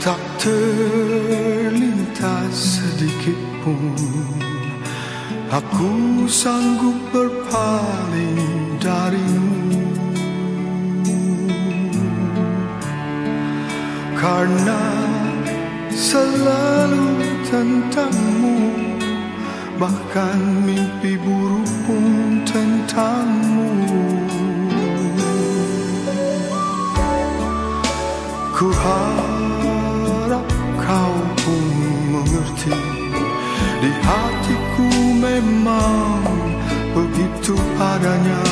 Tak terlintas sedikit pun. Aku sanggup berpaling darimu. Karena selalu tentangmu Bahkan mimpi buruk pun tentangmu. Ku Di hatiku memang begitu adanya.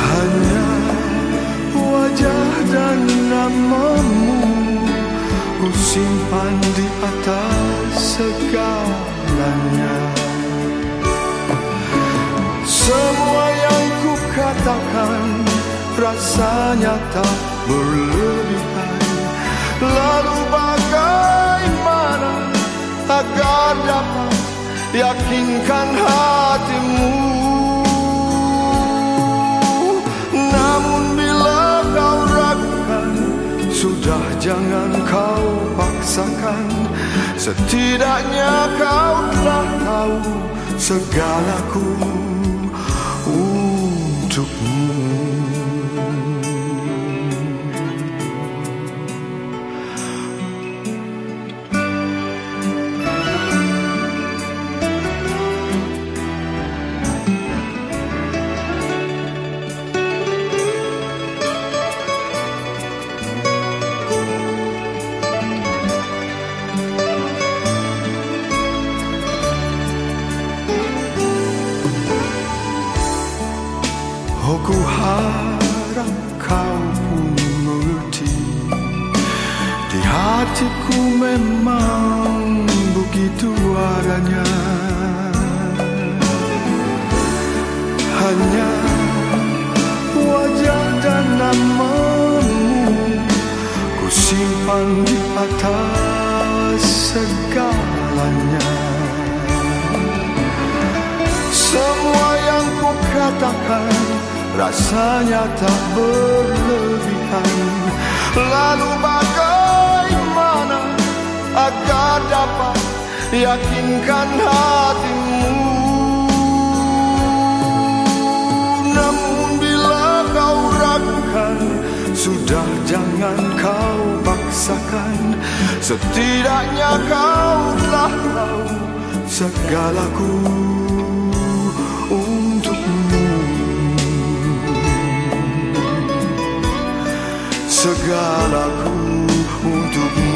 Hanya wajah dan namamu Ku simpan di atas segalanya. Semua yang ku katakan rasanya tak berlebihan. Lalu bagaimana yakinkan hatimu. Namun bila kau ragukan Sudah jangan kau paksakan. Setidaknya kau telah tahu segalaku untukmu harap kau pun mengerti. Di hatiku memang begitu adanya Hanya wajah dan namamu Ku simpan di atas segalanya. Semua yang ku katakan rasanya tak berlebihan. Lalu bagaimana agar dapat yakinkan hatimu? Namun bila kau ragukan Sudah jangan kau paksakan. Setidaknya kau telah tahu segalaku segalaku untukmu.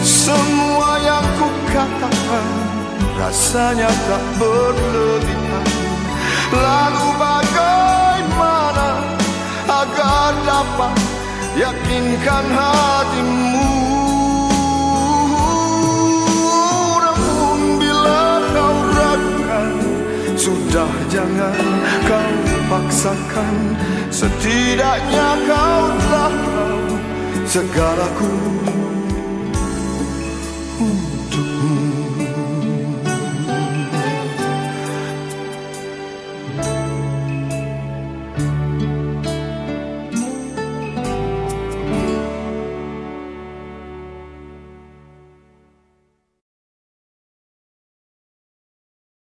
Semua yang ku katakan rasanya tak berlebihan. Lalu bagaimana agar dapat yakinkan hatimu Sudah jangan kau paksakan. Setidaknya kau telah tahu segalaku